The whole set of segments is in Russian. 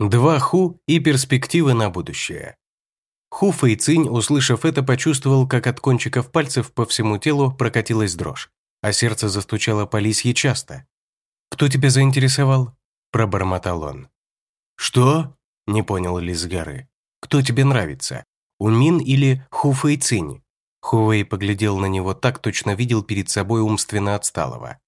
Два Ху и перспективы на будущее. Ху Фэйцинь, услышав это, почувствовал, как от кончиков пальцев по всему телу прокатилась дрожь, а сердце застучало по лисье часто. «Кто тебя заинтересовал?» – пробормотал он. «Что?» – не понял Лис горы. «Кто тебе нравится? Унмин или Ху Фэйцинь?» Хувей поглядел на него так, точно видел перед собой умственно отсталого.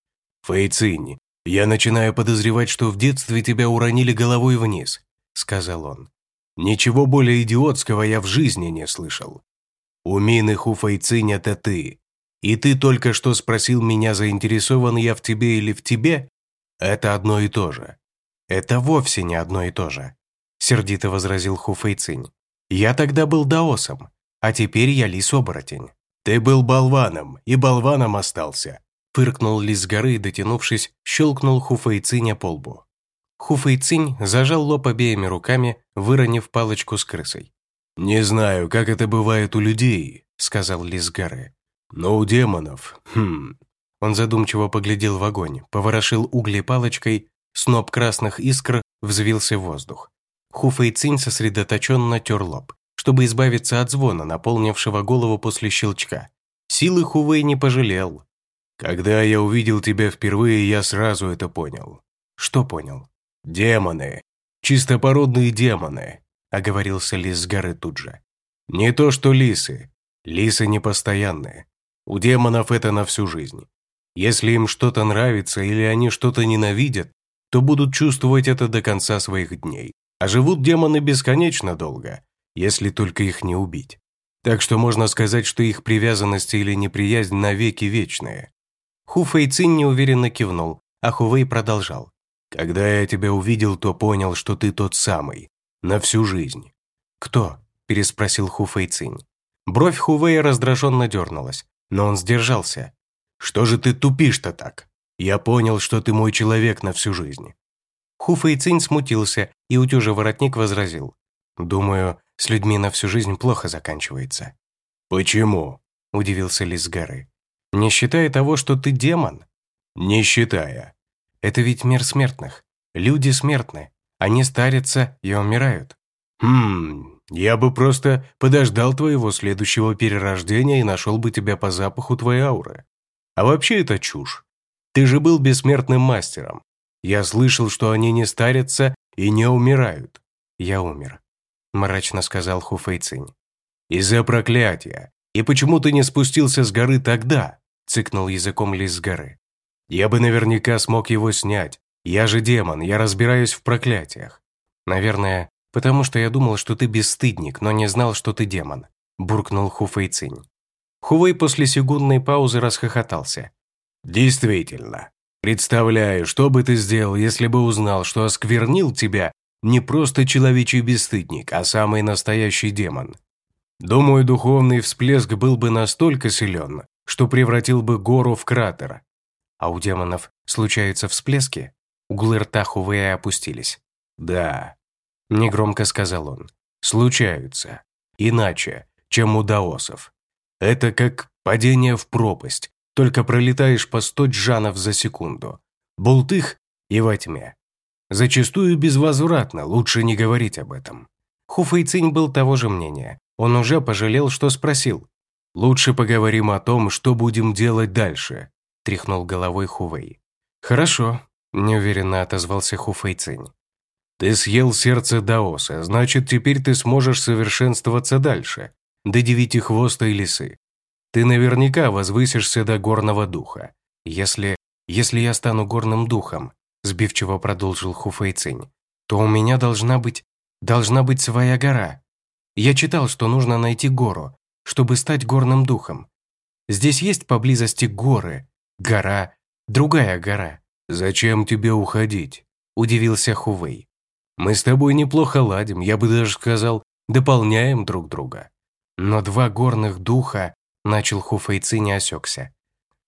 «Фэйцинь, я начинаю подозревать, что в детстве тебя уронили головой вниз», – сказал он. «Ничего более идиотского я в жизни не слышал. У Мины Хуфайцинь это ты. И ты только что спросил меня, заинтересован я в тебе или в тебе? Это одно и то же». «Это вовсе не одно и то же», – сердито возразил Хуфайцинь. «Я тогда был даосом, а теперь я лис-оборотень». «Ты был болваном, и болваном остался», Фыркнул лис с горы и, дотянувшись, щелкнул Хуфэйциня по лбу. Хуфэйцинь зажал лоб обеими руками, выронив палочку с крысой. «Не знаю, как это бывает у людей», — сказал лис с горы. «Но у демонов... Хм...» Он задумчиво поглядел в огонь, поворошил угли палочкой, сноп красных искр взвился в воздух. Хуфэйцинь сосредоточенно тер лоб, чтобы избавиться от звона, наполнившего голову после щелчка. Силы Хувей не пожалел, когда я увидел тебя впервые, я сразу это понял. Что понял? Демоны. Чистопородные демоны, оговорился лис с горы тут же. Не то что лисы. Лисы непостоянные. У демонов это на всю жизнь. Если им что-то нравится или они что-то ненавидят, то будут чувствовать это до конца своих дней. А живут демоны бесконечно долго, если только их не убить. Так что можно сказать, что их привязанность или неприязнь навеки вечные. Ху Фэйцин неуверенно кивнул, а Хувей продолжал. «Когда я тебя увидел, то понял, что ты тот самый. На всю жизнь». «Кто?» – переспросил Ху Фэйцинь. Бровь Хувея раздраженно дернулась, но он сдержался. «Что же ты тупишь-то так? Я понял, что ты мой человек на всю жизнь». Ху Фэйцинь смутился, и утюжий воротник возразил. «Думаю, с людьми на всю жизнь плохо заканчивается». «Почему?» – удивился Лис горы. Не считая того, что ты демон? Не считая. Это ведь мир смертных. Люди смертны. Они старятся и умирают. Хм, я бы просто подождал твоего следующего перерождения и нашел бы тебя по запаху твоей ауры. А вообще это чушь. Ты же был бессмертным мастером. Я слышал, что они не старятся и не умирают. Я умер, мрачно сказал Хуфейцинь. Из-за проклятия. И почему ты не спустился с горы тогда? – цыкнул языком лис горы. «Я бы наверняка смог его снять. Я же демон, я разбираюсь в проклятиях». «Наверное, потому что я думал, что ты бесстыдник, но не знал, что ты демон», – буркнул Хуфэй Цинь. Хувей после секундной паузы расхохотался. «Действительно. Представляю, что бы ты сделал, если бы узнал, что осквернил тебя не просто человечий бесстыдник, а самый настоящий демон. Думаю, духовный всплеск был бы настолько силен, что превратил бы гору в кратер. А у демонов случаются всплески? Углы рта Хувея опустились. «Да», – негромко сказал он, – «случаются. Иначе, чем у даосов. Это как падение в пропасть, только пролетаешь по сто джанов за секунду. Бултых и во тьме. Зачастую безвозвратно, лучше не говорить об этом». Хуфэйцинь был того же мнения. Он уже пожалел, что спросил, «Лучше поговорим о том, что будем делать дальше», – тряхнул головой Хувей. «Хорошо», – неуверенно отозвался Хуфей Цинь. «Ты съел сердце Даоса, значит, теперь ты сможешь совершенствоваться дальше, до и лисы. Ты наверняка возвысишься до горного духа. Если... если я стану горным духом», – сбивчиво продолжил Хуфей Цинь, «то у меня должна быть... должна быть своя гора. Я читал, что нужно найти гору, чтобы стать горным духом. Здесь есть поблизости горы, гора, другая гора. «Зачем тебе уходить?» – удивился Хувей. «Мы с тобой неплохо ладим, я бы даже сказал, дополняем друг друга». Но два горных духа, начал Хуфейци не осекся.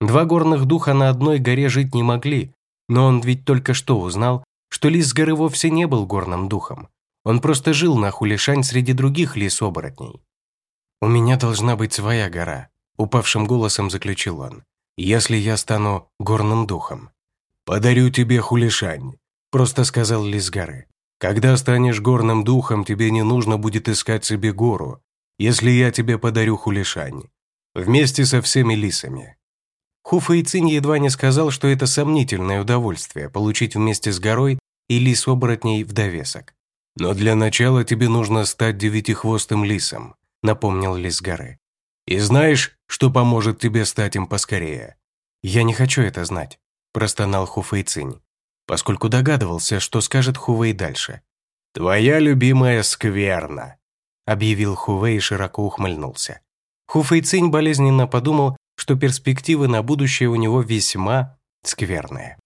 Два горных духа на одной горе жить не могли, но он ведь только что узнал, что лис с горы вовсе не был горным духом. Он просто жил на Хулишань среди других лис-оборотней. «У меня должна быть своя гора», – упавшим голосом заключил он, «если я стану горным духом». «Подарю тебе хулишань», – просто сказал лис горы. Когда станешь горным духом, тебе не нужно будет искать себе гору, если я тебе подарю хулишань. Вместе со всеми лисами». Хуфа Цинь едва не сказал, что это сомнительное удовольствие получить вместе с горой и лис-оборотней в довесок. «Но для начала тебе нужно стать девятихвостым лисом», напомнил лис горы. «И знаешь, что поможет тебе стать им поскорее?» «Я не хочу это знать», простонал Хуфэй Цинь, поскольку догадывался, что скажет Хувей дальше. «Твоя любимая скверна», объявил Хувей и широко ухмыльнулся. Хуфэй Цинь болезненно подумал, что перспективы на будущее у него весьма скверные.